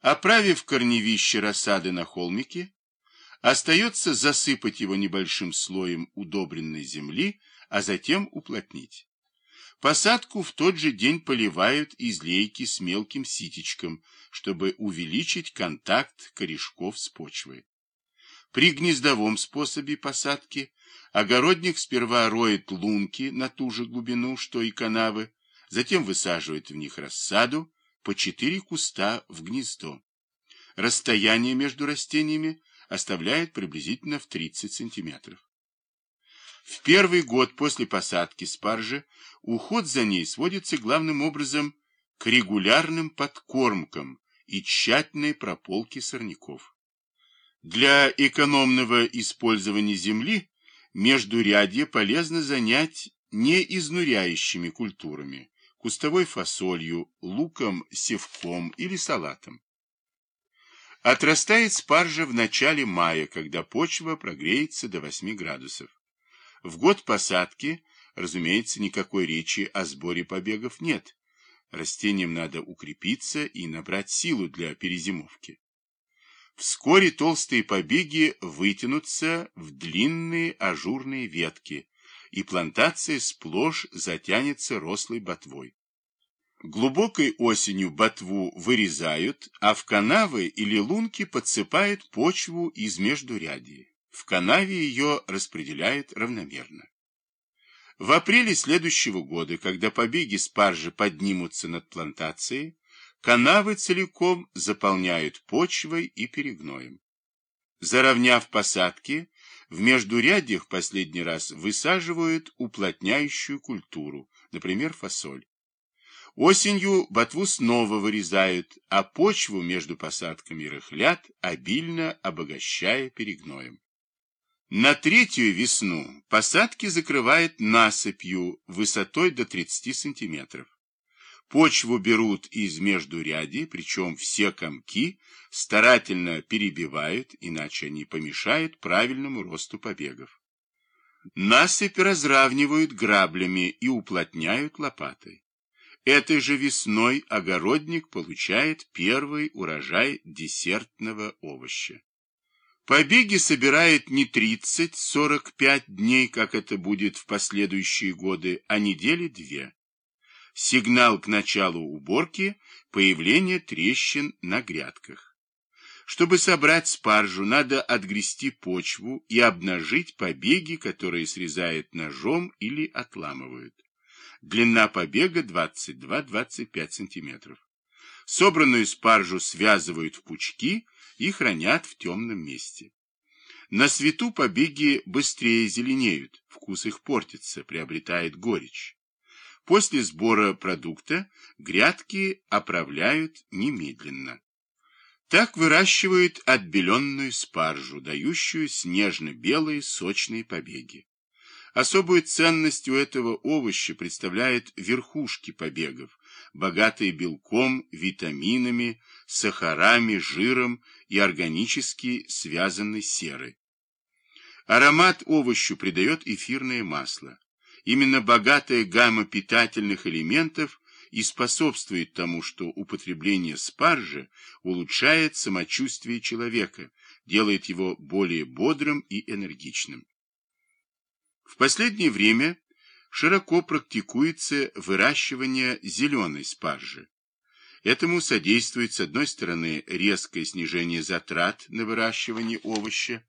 Оправив корневище рассады на холмике, остается засыпать его небольшим слоем удобренной земли, а затем уплотнить. Посадку в тот же день поливают из лейки с мелким ситечком, чтобы увеличить контакт корешков с почвой. При гнездовом способе посадки огородник сперва роет лунки на ту же глубину, что и канавы, затем высаживает в них рассаду по четыре куста в гнездо. Расстояние между растениями оставляет приблизительно в 30 сантиметров. В первый год после посадки спаржи уход за ней сводится главным образом к регулярным подкормкам и тщательной прополке сорняков. Для экономного использования земли междурядье полезно занять неизнуряющими культурами, кустовой фасолью, луком, севком или салатом. Отрастает спаржа в начале мая, когда почва прогреется до 8 градусов. В год посадки, разумеется, никакой речи о сборе побегов нет. Растениям надо укрепиться и набрать силу для перезимовки. Вскоре толстые побеги вытянутся в длинные ажурные ветки, и плантация сплошь затянется рослой ботвой. Глубокой осенью ботву вырезают, а в канавы или лунки подсыпают почву из междурядья. В канаве ее распределяют равномерно. В апреле следующего года, когда побеги спаржи поднимутся над плантацией, канавы целиком заполняют почвой и перегноем. Заровняв посадки, в междурядьях последний раз высаживают уплотняющую культуру, например, фасоль. Осенью ботву снова вырезают, а почву между посадками рыхлят, обильно обогащая перегноем. На третью весну посадки закрывают насыпью высотой до 30 сантиметров. Почву берут из междурядий, причем все комки старательно перебивают, иначе они помешают правильному росту побегов. Насыпь разравнивают граблями и уплотняют лопатой. Этой же весной огородник получает первый урожай десертного овоща. Побеги собирает не 30-45 дней, как это будет в последующие годы, а недели две. Сигнал к началу уборки – появление трещин на грядках. Чтобы собрать спаржу, надо отгрести почву и обнажить побеги, которые срезают ножом или отламывают. Длина побега 22-25 см. Собранную спаржу связывают в пучки и хранят в темном месте. На свету побеги быстрее зеленеют, вкус их портится, приобретает горечь. После сбора продукта грядки оправляют немедленно. Так выращивают отбеленную спаржу, дающую снежно-белые сочные побеги. Особую ценность у этого овоща представляют верхушки побегов, богатые белком, витаминами, сахарами, жиром и органически связанной серой. Аромат овощу придает эфирное масло. Именно богатая гамма питательных элементов и способствует тому, что употребление спаржи улучшает самочувствие человека, делает его более бодрым и энергичным. В последнее время широко практикуется выращивание зеленой спаржи. Этому содействует, с одной стороны, резкое снижение затрат на выращивание овоща,